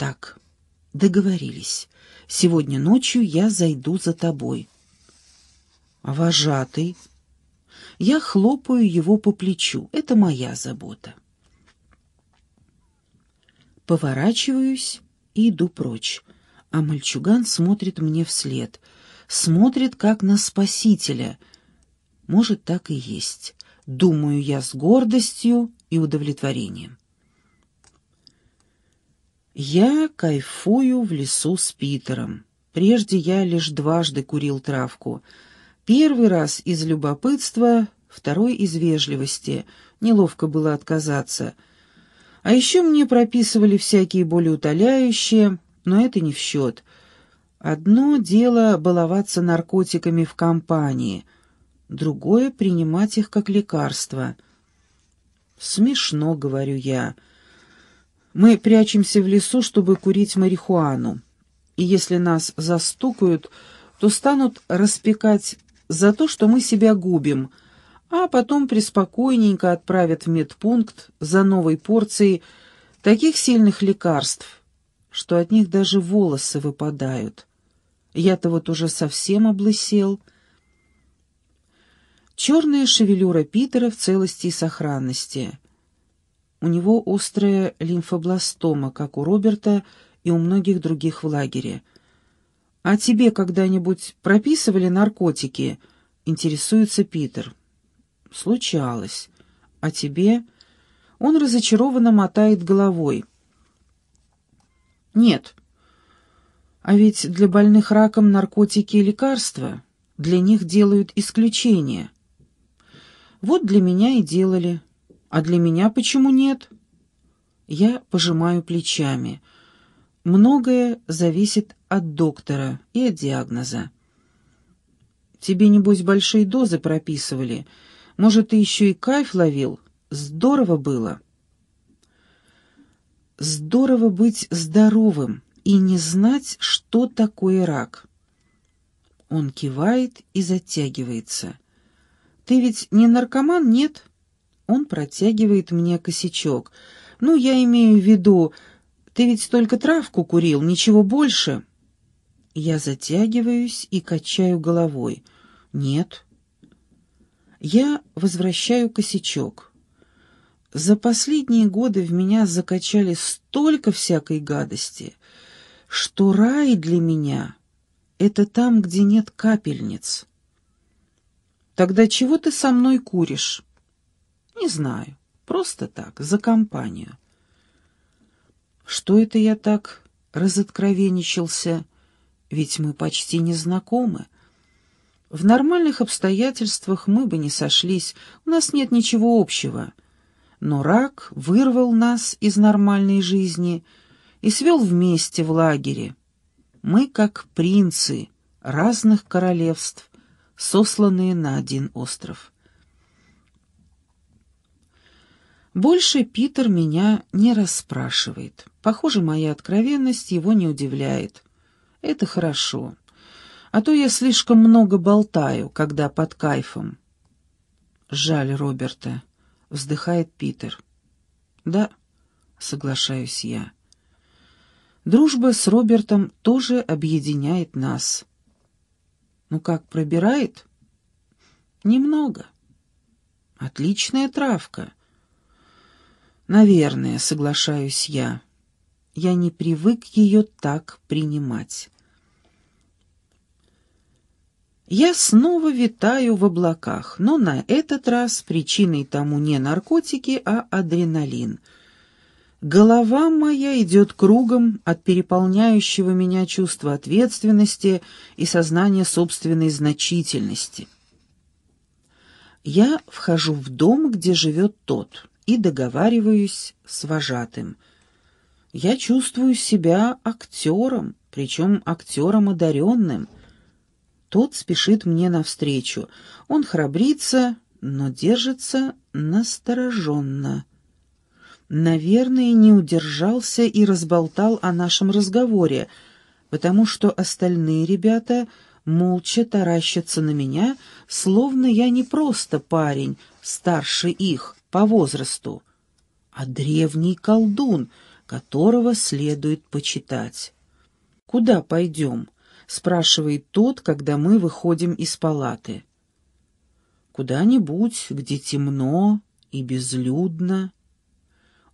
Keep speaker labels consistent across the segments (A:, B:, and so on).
A: так, договорились. Сегодня ночью я зайду за тобой. Вожатый? Я хлопаю его по плечу. Это моя забота. Поворачиваюсь и иду прочь, а мальчуган смотрит мне вслед. Смотрит, как на спасителя. Может, так и есть. Думаю я с гордостью и удовлетворением. Я кайфую в лесу с Питером. Прежде я лишь дважды курил травку. Первый раз из любопытства, второй из вежливости. Неловко было отказаться. А еще мне прописывали всякие болеутоляющие, но это не в счет. Одно дело баловаться наркотиками в компании, другое — принимать их как лекарство. «Смешно», — говорю я, — мы прячемся в лесу, чтобы курить марихуану. И если нас застукают, то станут распекать за то, что мы себя губим, а потом преспокойненько отправят в медпункт за новой порцией таких сильных лекарств, что от них даже волосы выпадают. Я-то вот уже совсем облысел. Черная шевелюра Питера в целости и сохранности — у него острая лимфобластома, как у Роберта и у многих других в лагере. «А тебе когда-нибудь прописывали наркотики?» — интересуется Питер. «Случалось. А тебе?» Он разочарованно мотает головой. «Нет. А ведь для больных раком наркотики и лекарства. Для них делают исключение. Вот для меня и делали. А для меня почему нет? Я пожимаю плечами. Многое зависит от доктора и от диагноза. Тебе, небось, большие дозы прописывали. Может, ты еще и кайф ловил? Здорово было. Здорово быть здоровым и не знать, что такое рак. Он кивает и затягивается. Ты ведь не наркоман, нет? Он протягивает мне косячок. «Ну, я имею в виду, ты ведь только травку курил, ничего больше». Я затягиваюсь и качаю головой. «Нет». Я возвращаю косячок. За последние годы в меня закачали столько всякой гадости, что рай для меня — это там, где нет капельниц. Тогда чего ты со мной куришь? Не знаю. Просто так, за компанию. Что это я так разоткровенничался? Ведь мы почти не знакомы. В нормальных обстоятельствах мы бы не сошлись, у нас нет ничего общего. Но рак вырвал нас из нормальной жизни и свел вместе в лагере. Мы как принцы разных королевств, сосланные на один остров. Больше Питер меня не расспрашивает. Похоже, моя откровенность его не удивляет. Это хорошо. А то я слишком много болтаю, когда под кайфом. Жаль Роберта, вздыхает Питер. Да, соглашаюсь я. Дружба с Робертом тоже объединяет нас. Ну как, пробирает? Немного. Отличная травка. Наверное, соглашаюсь я. Я не привык ее так принимать. Я снова витаю в облаках, но на этот раз причиной тому не наркотики, а адреналин. Голова моя идет кругом от переполняющего меня чувства ответственности и сознания собственной значительности. Я вхожу в дом, где живет тот и договариваюсь с вожатым. Я чувствую себя актером, причем актером одаренным. Тот спешит мне навстречу. Он храбрится, но держится настороженно. Наверное, не удержался и разболтал о нашем разговоре, потому что остальные ребята молча таращатся на меня, словно я не просто парень, старше их, по возрасту, а древний колдун, которого следует почитать. «Куда пойдем?» — спрашивает тот, когда мы выходим из палаты. «Куда-нибудь, где темно и безлюдно».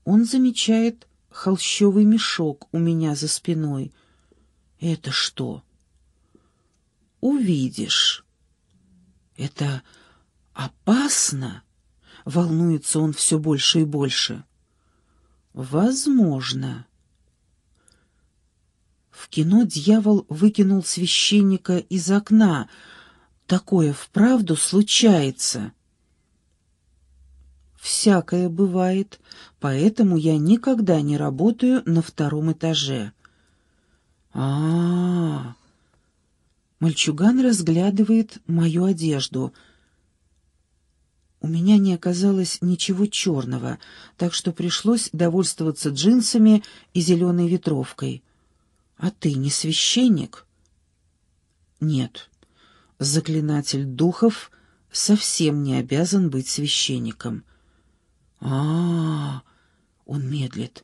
A: Он замечает холщовый мешок у меня за спиной. «Это что?» «Увидишь». «Это опасно?» — волнуется он все больше и больше. «Возможно». В кино дьявол выкинул священника из окна. Такое вправду случается. Всякое бывает, поэтому я никогда не работаю на втором этаже. А, -а, -а. Мальчуган разглядывает мою одежду. У меня не оказалось ничего черного, так что пришлось довольствоваться джинсами и зеленой ветровкой. «А ты не священник?» «Нет. Заклинатель духов совсем не обязан быть священником». А, -а, а Он медлит.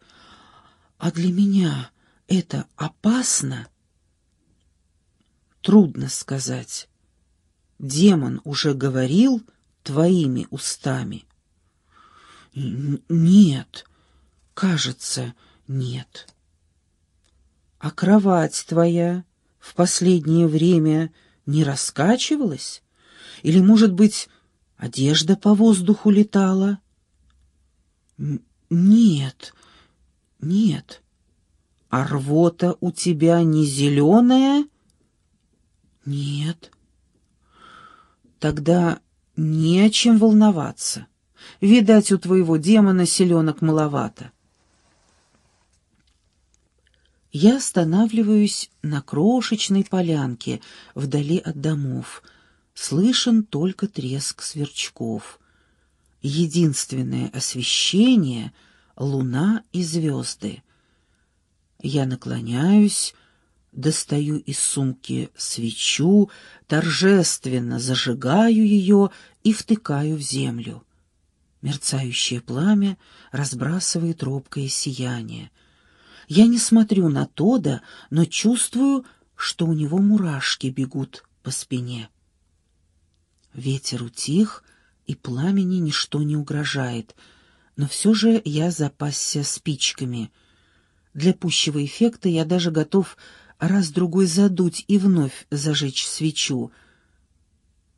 A: «А для меня это опасно?» «Трудно сказать. Демон уже говорил твоими устами». «Нет. Кажется, нет». А кровать твоя в последнее время не раскачивалась? Или, может быть, одежда по воздуху летала? Нет, нет. А рвота у тебя не зеленая? Нет. Тогда не о чем волноваться. Видать, у твоего демона селенок маловато. Я останавливаюсь на крошечной полянке вдали от домов. Слышен только треск сверчков. Единственное освещение — луна и звезды. Я наклоняюсь, достаю из сумки свечу, торжественно зажигаю ее и втыкаю в землю. Мерцающее пламя разбрасывает робкое сияние — я не смотрю на Тода, но чувствую, что у него мурашки бегут по спине. Ветер утих, и пламени ничто не угрожает, но все же я запасся спичками. Для пущего эффекта я даже готов раз-другой задуть и вновь зажечь свечу.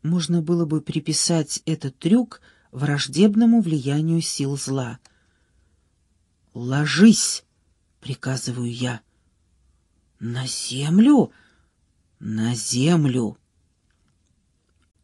A: Можно было бы приписать этот трюк враждебному влиянию сил зла. «Ложись!» приказываю я. «На землю? На землю!»